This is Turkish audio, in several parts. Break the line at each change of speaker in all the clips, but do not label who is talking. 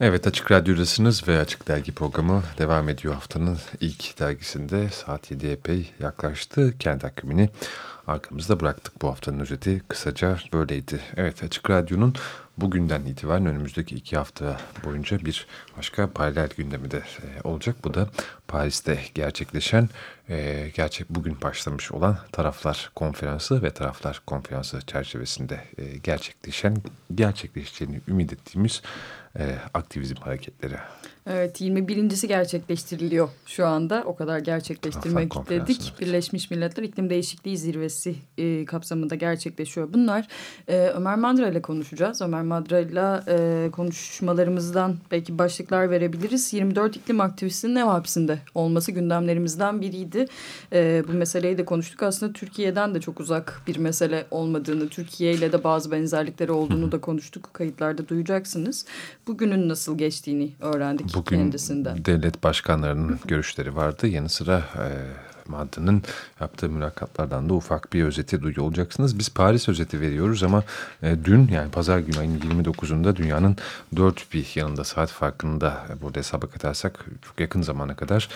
Evet Açık Radyo'dasınız ve Açık Dergi programı devam ediyor haftanın ilk dergisinde. Saat 7 epey yaklaştı. Kendi takvimini arkamızda bıraktık bu haftanın özeti. Kısaca böyleydi. Evet Açık Radyo'nun bugünden itibaren önümüzdeki iki hafta boyunca bir başka paralel gündemi de e, olacak. Bu da Paris'te gerçekleşen, e, gerçek bugün başlamış olan Taraflar Konferansı ve Taraflar Konferansı çerçevesinde e, gerçekleşen, gerçekleşeceğini ümit ettiğimiz aktivizm hareketleri.
Evet 21.si gerçekleştiriliyor şu anda. O kadar gerçekleştirmek istedik. Birleşmiş Milletler İklim Değişikliği Zirvesi e, kapsamında gerçekleşiyor bunlar. E, Ömer Madra ile konuşacağız. Ömer Madra ile e, konuşmalarımızdan belki başlıklar verebiliriz. 24 iklim aktivistinin ev hapsinde olması gündemlerimizden biriydi. E, bu meseleyi de konuştuk. Aslında Türkiye'den de çok uzak bir mesele olmadığını, Türkiye ile de bazı benzerlikleri olduğunu da konuştuk. Kayıtlarda duyacaksınız. Bugünün nasıl geçtiğini öğrendik
Bugün
kendisinden.
devlet başkanlarının görüşleri vardı. Yanı sıra e, Madda'nın yaptığı mülakatlardan da ufak bir özeti duyuyor olacaksınız. Biz Paris özeti veriyoruz ama e, dün yani pazar günü ayın 29'unda dünyanın dört bir yanında saat farkında e, burada hesaba katarsak çok yakın zamana kadar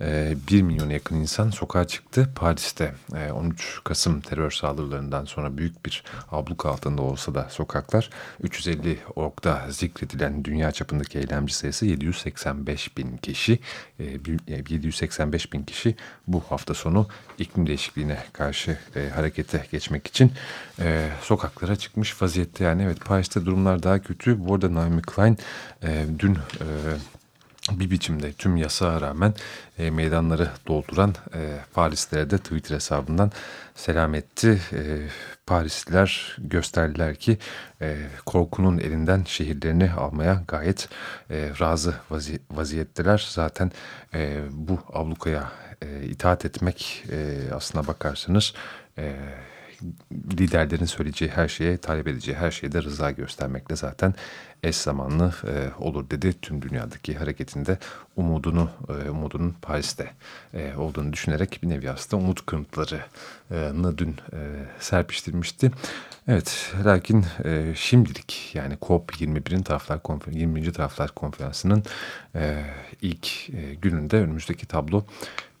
e, 1 milyon yakın insan sokağa çıktı. Paris'te e, 13 Kasım terör saldırılarından sonra büyük bir abluk altında olsa da sokaklar 350 orkta zikredilen dünya çapındaki eylemci sayısı 785 bin kişi. E, 785 bin kişi bu hafta sonu iklim değişikliğine karşı e, harekete geçmek için e, sokaklara çıkmış vaziyette. Yani evet Paris'te durumlar daha kötü. Bu arada Naomi Klein e, dün... E, bir biçimde tüm yasağa rağmen e, meydanları dolduran e, Parislilere de Twitter hesabından selam etti. E, Parisliler gösterdiler ki e, korkunun elinden şehirlerini almaya gayet e, razı vazi vaziyetteler. Zaten e, bu ablukaya e, itaat etmek e, aslına bakarsanız e, liderlerin söyleyeceği her şeye, talep edeceği her şeyde rıza göstermekle zaten eş zamanlı e, olur dedi. Tüm dünyadaki hareketinde umudunu, e, umudunun Paris'te e, olduğunu düşünerek bir nevi aslında umut kırıntılarını dün e, serpiştirmişti. Evet, lakin e, şimdilik yani COP21'in taraflar 20. taraflar konferansının e, ilk e, gününde önümüzdeki tablo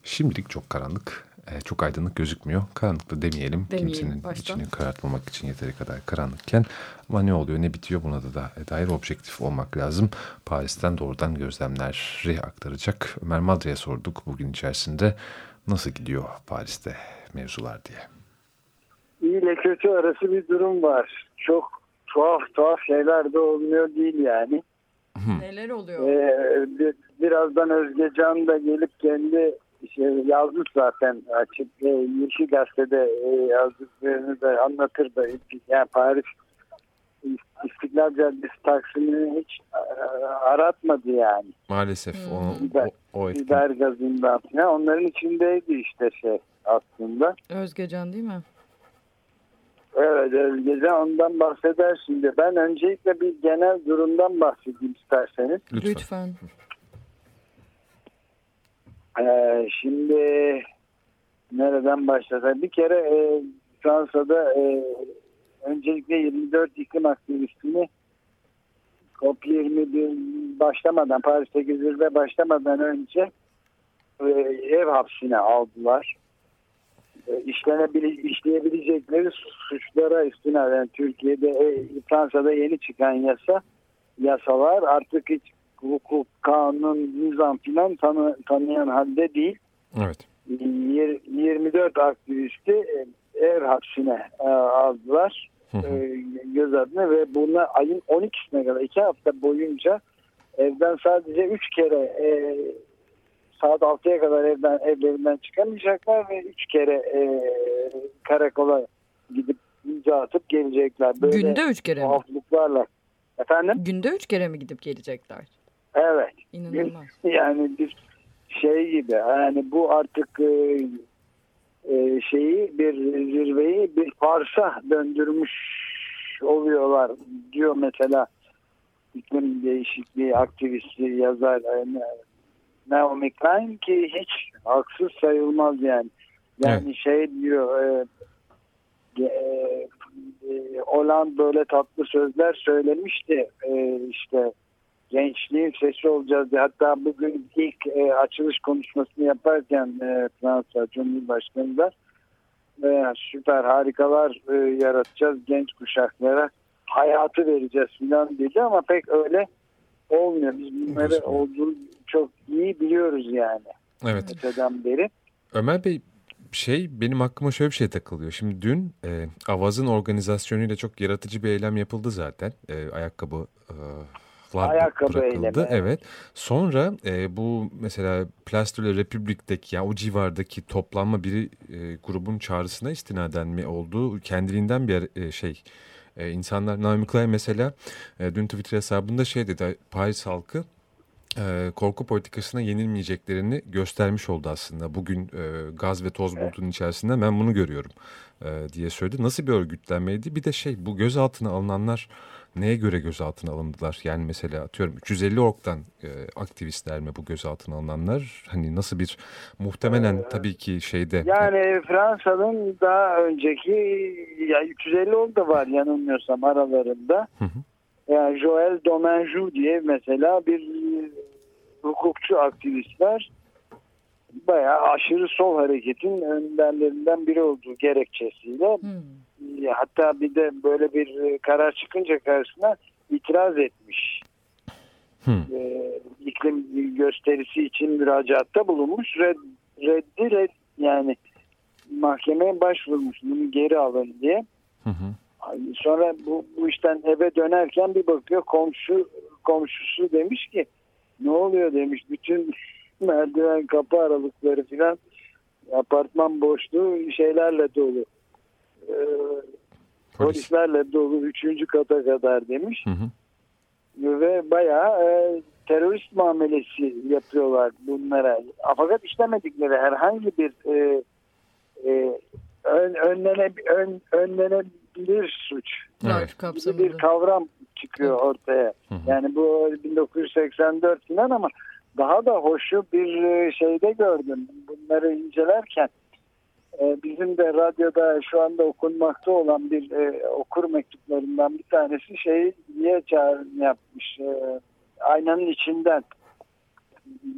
Şimdilik çok karanlık, e, çok aydınlık gözükmüyor. Karanlık da demeyelim, demeyelim kimsenin baştan. içini karartmamak için yeteri kadar karanlıkken. Ama ne oluyor ne bitiyor buna da, da dair objektif olmak lazım. Paris'ten doğrudan gözlemleri aktaracak. Ömer Madra'ya sorduk bugün içerisinde nasıl gidiyor Paris'te mevzular diye.
İyi ile kötü arası bir durum var. Çok tuhaf tuhaf şeyler de olmuyor değil yani.
Neler oluyor?
Ee, birazdan Özgecan da gelip kendi yazmış zaten açık e, Yeşil Gazete'de e, yazdıklarını da anlatır da yani Paris İstiklal Caddesi Taksim'ini hiç e, aratmadı yani.
Maalesef hmm. o,
biber, o, o biber gazından falan onların içindeydi işte şey aslında.
Özgecan değil mi?
Evet Özgecan ondan bahseder şimdi. Ben öncelikle bir genel durumdan bahsedeyim isterseniz.
Lütfen. Lütfen.
Ee, şimdi nereden başlasak? Bir kere e, Fransa'da e, öncelikle 24 iklim aktivistini COP21 başlamadan Paris'teki zirve başlamadan önce e, ev hapsine aldılar. E, işlenebile, işleyebilecekleri suçlara üstüne yani Türkiye'de e, Fransa'da yeni çıkan yasa yasalar artık hiç hukuk, kanun, nizam filan tanı, tanıyan halde değil.
Evet.
24 aktivisti e, ev hapsine e, aldılar e, gözaltına ve buna ayın 12'sine kadar 2 hafta boyunca evden sadece 3 kere e, saat 6'ya kadar evden evlerinden çıkamayacaklar ve 3 kere e, karakola gidip imza atıp gelecekler.
Böyle Günde 3 kere mi?
Efendim?
Günde 3 kere mi gidip gelecekler?
Evet.
İnanılmaz.
Yani bir şey gibi yani bu artık e, e, şeyi bir zirveyi bir farsa döndürmüş oluyorlar diyor mesela iklim değişikliği aktivisti yazar yani, Naomi Klein ki hiç haksız sayılmaz yani. Yani evet. şey diyor e, e, e, Olan böyle tatlı sözler söylemişti e, işte gençliğin sesi olacağız. Hatta bugün ilk e, açılış konuşmasını yaparken e, Fransa Cumhurbaşkanı da e, süper harikalar e, yaratacağız genç kuşaklara hayatı vereceğiz falan dedi ama pek öyle olmuyor. Biz bunları olduğunu çok iyi biliyoruz yani.
Evet.
Öteden beri.
Ömer Bey şey benim aklıma şöyle bir şey takılıyor. Şimdi dün e, Avaz'ın organizasyonuyla çok yaratıcı bir eylem yapıldı zaten. E, ayakkabı e,
Ayakkabı
bırakıldı.
Eylemi, evet.
Sonra e, bu mesela Plastörle Republik'teki yani o civardaki toplanma bir e, grubun çağrısına istinaden mi olduğu kendiliğinden bir e, şey. E, insanlar Naomi Klein mesela e, dün Twitter hesabında şey dedi Paris halkı e, korku politikasına yenilmeyeceklerini göstermiş oldu aslında. Bugün e, gaz ve toz bulutunun içerisinde ben bunu görüyorum e, diye söyledi. Nasıl bir örgütlenmeydi? Bir de şey bu gözaltına alınanlar neye göre gözaltına alındılar? Yani mesela atıyorum 350 orktan e, aktivistler mi bu gözaltına alınanlar? Hani nasıl bir muhtemelen ee, tabii ki şeyde.
Yani Fransa'nın daha önceki ya 350 ork da var yanılmıyorsam aralarında. Hı hı. Yani Joël Domenjou diye mesela bir hukukçu aktivistler bayağı aşırı sol hareketin önderlerinden biri olduğu gerekçesiyle hmm. hatta bir de böyle bir karar çıkınca karşısına itiraz etmiş. Hmm. Ee, iklim gösterisi için müracaatta bulunmuş. Red, reddi red, yani mahkemeye başvurmuş bunu geri alın diye. Hı Sonra bu, bu işten eve dönerken bir bakıyor komşu komşusu demiş ki ne oluyor demiş bütün merdiven kapı aralıkları filan apartman boşluğu şeylerle dolu. Ee, Polis. Polislerle dolu üçüncü kata kadar demiş. Hı hı. Ve bayağı e, terörist muamelesi yapıyorlar bunlara. Fakat işlemedikleri herhangi bir e, e, ön, önlene, ön, önlenebilir suç.
Evet.
Gibi bir kavram çıkıyor ortaya. Hı hı. Yani bu 1984 falan ama daha da hoşu bir e, şeyde gördüm. Bunları incelerken e, bizim de radyoda şu anda okunmakta olan bir e, okur mektuplarından bir tanesi şey diye çağrım yapmış. Aynanın içinden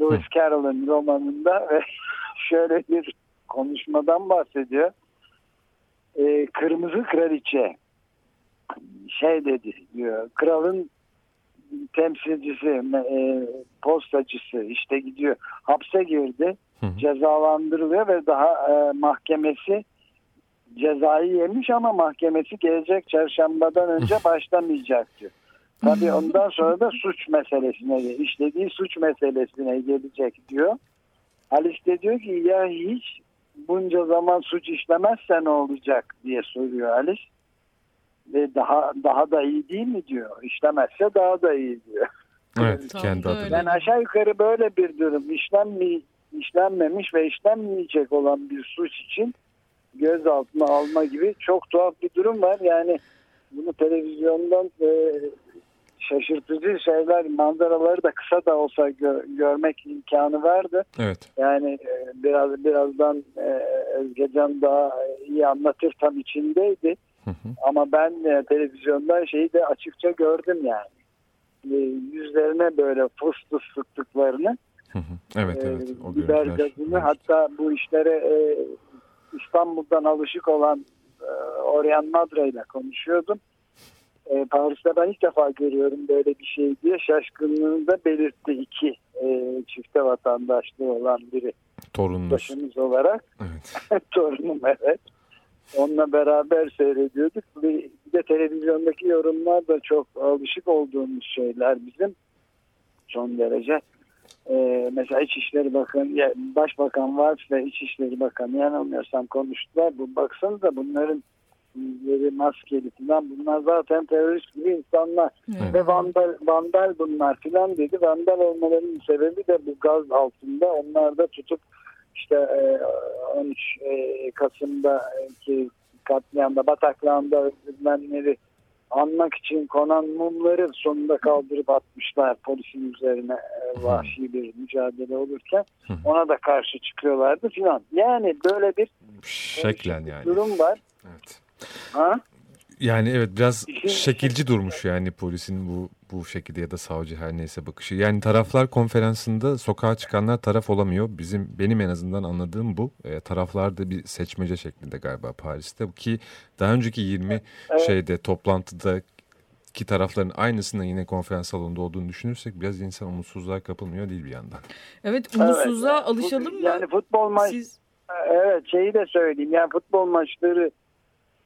Lewis Carroll'ın romanında ve şöyle bir konuşmadan bahsediyor. Kırmızı Kraliçe şey dedi diyor. Kralın temsilcisi, e, postacısı işte gidiyor. Hapse girdi. Hı. Cezalandırılıyor ve daha e, mahkemesi cezayı yemiş ama mahkemesi gelecek çarşambadan önce başlamayacak diyor. Tabii ondan sonra da suç meselesine, işlediği suç meselesine gelecek diyor. Alice de diyor ki ya hiç bunca zaman suç işlemezse ne olacak diye soruyor Alice ve daha daha da iyi değil mi diyor. İşlemezse daha da iyi diyor.
Evet kendi adına.
Yani aşağı yukarı böyle bir durum. İşlenmi, işlenmemiş ve işlenmeyecek olan bir suç için gözaltına alma gibi çok tuhaf bir durum var. Yani bunu televizyondan e, şaşırtıcı şeyler, manzaraları da kısa da olsa gö görmek imkanı vardı.
Evet.
Yani e, biraz birazdan e, Özgecan daha iyi anlatır tam içindeydi. Hı hı. Ama ben e, televizyondan şeyi de açıkça gördüm yani. E, yüzlerine böyle fıstık sıktıklarını.
Hı hı. Evet e, evet.
O biber gazını hatta bu işlere e, İstanbul'dan alışık olan e, Orion Madra ile konuşuyordum. E, Paris'te ben ilk defa görüyorum böyle bir şey diye şaşkınlığını da belirtti iki e, çifte vatandaşlığı olan biri.
Torununuz.
Başımız olarak.
Evet.
Torunum evet. Onunla beraber seyrediyorduk. Bir de televizyondaki yorumlar da çok alışık olduğumuz şeyler bizim. Son derece. Ee, mesela İçişleri Bakanı, ya Başbakan Varf ve İçişleri Bakanı yanılmıyorsam konuştular. Bu baksanıza bunların yüzleri maskeli falan bunlar zaten terörist gibi insanlar evet. ve vandal, vandal bunlar filan dedi. Vandal olmalarının sebebi de bu gaz altında onlar da tutup işte 13 e, e, Kasım'daki katliamda Bataklağ'ında öldürülenleri anmak için konan mumları sonunda kaldırıp atmışlar polisin üzerine e, vahşi bir mücadele olurken ona da karşı çıkıyorlardı filan. Yani böyle bir
şeklen yani.
durum var.
Evet.
Ha?
Yani evet biraz şekilci durmuş yani polisin bu bu şekilde ya da savcı her neyse bakışı. Yani taraflar konferansında sokağa çıkanlar taraf olamıyor. Bizim benim en azından anladığım bu. E, taraflar da bir seçmece şeklinde galiba Paris'te ki daha önceki 20 evet. şeyde toplantıda ki tarafların aynısında yine konferans salonunda olduğunu düşünürsek biraz insan umutsuzluğa kapılmıyor değil bir yandan.
Evet umutsuzluğa evet. alışalım mı?
Yani futbol maç Siz... Evet şeyi de söyleyeyim yani futbol maçları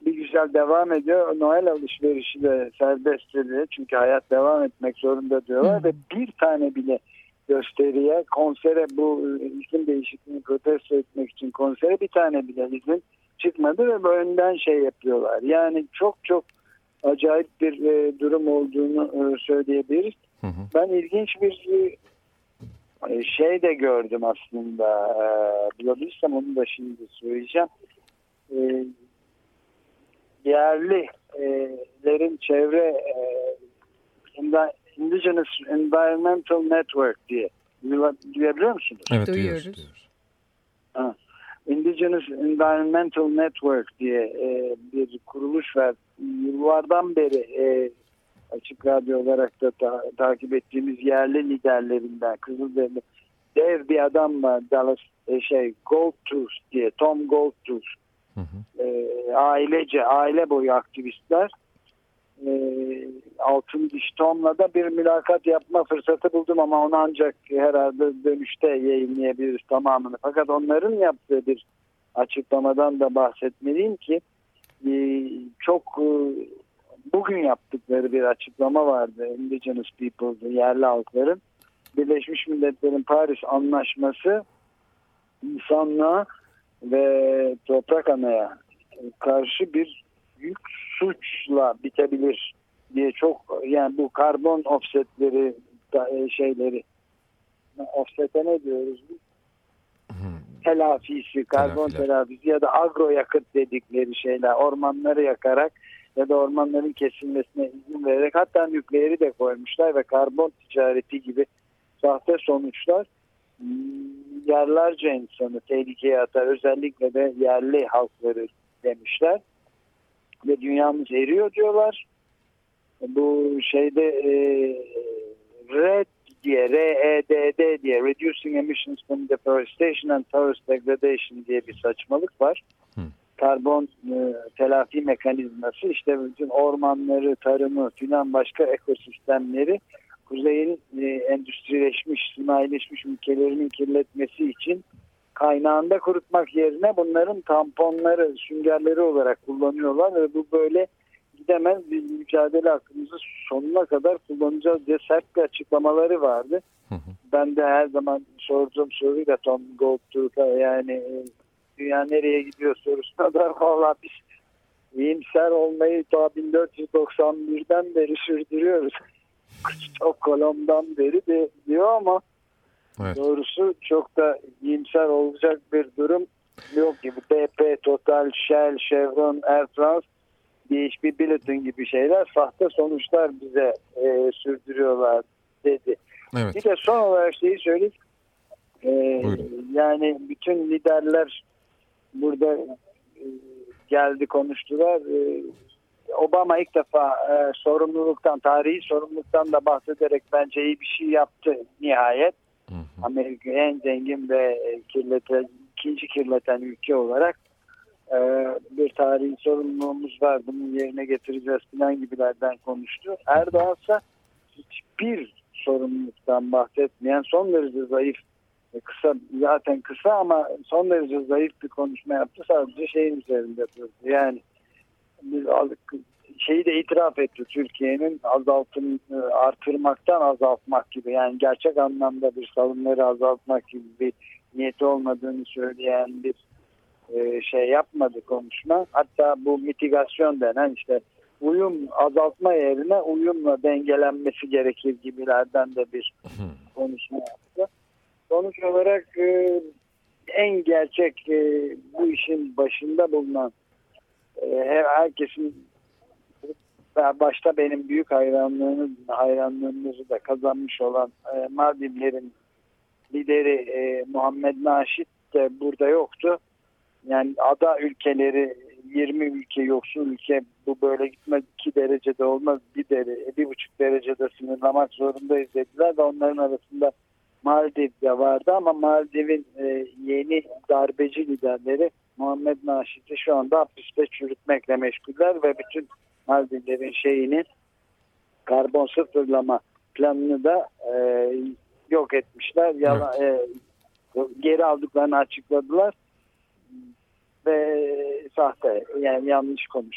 bir güzel devam ediyor. Noel alışverişi de serbest ediliyor. Çünkü hayat devam etmek zorunda diyorlar. Hı. Ve bir tane bile gösteriye, konsere bu iklim değişikliğini protesto etmek için konsere bir tane bile izin çıkmadı ve önden şey yapıyorlar. Yani çok çok acayip bir e, durum olduğunu e, söyleyebiliriz. Hı hı. Ben ilginç bir e, şey de gördüm aslında. E, bulabilirsem onu da şimdi söyleyeceğim. E, yerlilerin çevre e, Indigenous Environmental Network diye duyabiliyor musunuz?
Evet duyuyoruz. duyuyoruz.
Ha. Indigenous Environmental Network diye e, bir kuruluş var. Yıllardan beri e, açık radyo olarak da ta, takip ettiğimiz yerli liderlerinden Kızılderili dev bir adam var Dallas e, şey Goldtooth diye Tom Goldtooth Hı. E, ailece, aile boyu aktivistler. E, Altın Diş Tom'la da bir mülakat yapma fırsatı buldum ama onu ancak herhalde dönüşte yayınlayabiliriz tamamını. Fakat onların yaptığı bir açıklamadan da bahsetmeliyim ki e, çok e, bugün yaptıkları bir açıklama vardı Indigenous People'dı, yerli halkların. Birleşmiş Milletler'in Paris Anlaşması insanlığa ve toprak anaya karşı bir büyük suçla bitebilir diye çok yani bu karbon offsetleri e, şeyleri offsete ne diyoruz biz? telafisi, karbon Telafiler. telafisi ya da agro yakıt dedikleri şeyler ormanları yakarak ya da ormanların kesilmesine izin vererek hatta nükleeri de koymuşlar ve karbon ticareti gibi sahte sonuçlar yerlerce insanı tehlikeye atar. Özellikle de yerli halkları demişler. Ve dünyamız eriyor diyorlar. Bu şeyde e, RED diye, REDD diye Reducing Emissions from Deforestation and Forest Degradation diye bir saçmalık var. Karbon e, telafi mekanizması işte bütün ormanları, tarımı filan başka ekosistemleri kuzeyin e, endüstrileşmiş, sanayileşmiş ülkelerinin kirletmesi için kaynağında kurutmak yerine bunların tamponları, süngerleri olarak kullanıyorlar ve bu böyle gidemez bir mücadele hakkımızı sonuna kadar kullanacağız diye sert bir açıklamaları vardı. Hı hı. Ben de her zaman sorduğum soruyu da Tom Goldtuğ'a yani e, dünya nereye gidiyor sorusuna da valla biz iyimser olmayı daha 1491'den beri sürdürüyoruz. Stockholm'dan beri de diyor ama evet. doğrusu çok da iyimser olacak bir durum yok gibi. BP, Total, Shell, Chevron, Air France DHB Billiton gibi şeyler sahte sonuçlar bize e, sürdürüyorlar dedi. Evet. Bir de son olarak şeyi söyleyeyim. E, yani bütün liderler burada e, geldi konuştular. E, Obama ilk defa e, sorumluluktan, tarihi sorumluluktan da bahsederek bence iyi bir şey yaptı nihayet. Hı hı. Amerika en zengin ve kirleten, ikinci kirleten ülke olarak e, bir tarihi sorumluluğumuz var. Bunu yerine getireceğiz falan gibilerden konuştu. Erdoğan ise hiçbir sorumluluktan bahsetmeyen son derece zayıf kısa zaten kısa ama son derece zayıf bir konuşma yaptı. Sadece şeyin üzerinde durdu. Yani biz şeyi de itiraf etti Türkiye'nin azaltım e, artırmaktan azaltmak gibi yani gerçek anlamda bir salımları azaltmak gibi bir niyeti olmadığını söyleyen bir e, şey yapmadı konuşma. Hatta bu mitigasyon denen işte uyum azaltma yerine uyumla dengelenmesi gerekir gibilerden de bir konuşma yaptı. Sonuç olarak e, en gerçek bu işin başında bulunan e, herkesin başta benim büyük hayranlığını hayranlığımızı da kazanmış olan e, Mardinlerin lideri e, Muhammed Naşit de burada yoktu. Yani ada ülkeleri 20 ülke yoksul ülke bu böyle gitmez 2 derecede olmaz bir derece bir buçuk derecede sınırlamak zorundayız dediler de onların arasında Maldiv de vardı ama Maldiv'in e, yeni darbeci liderleri Muhammed Naşit'i şu anda hapiste çürütmekle meşguller ve bütün Maldivlerin şeyini karbon sıfırlama planını da e, yok etmişler. Evet. e, geri aldıklarını açıkladılar ve sahte yani yanlış konuşuyor.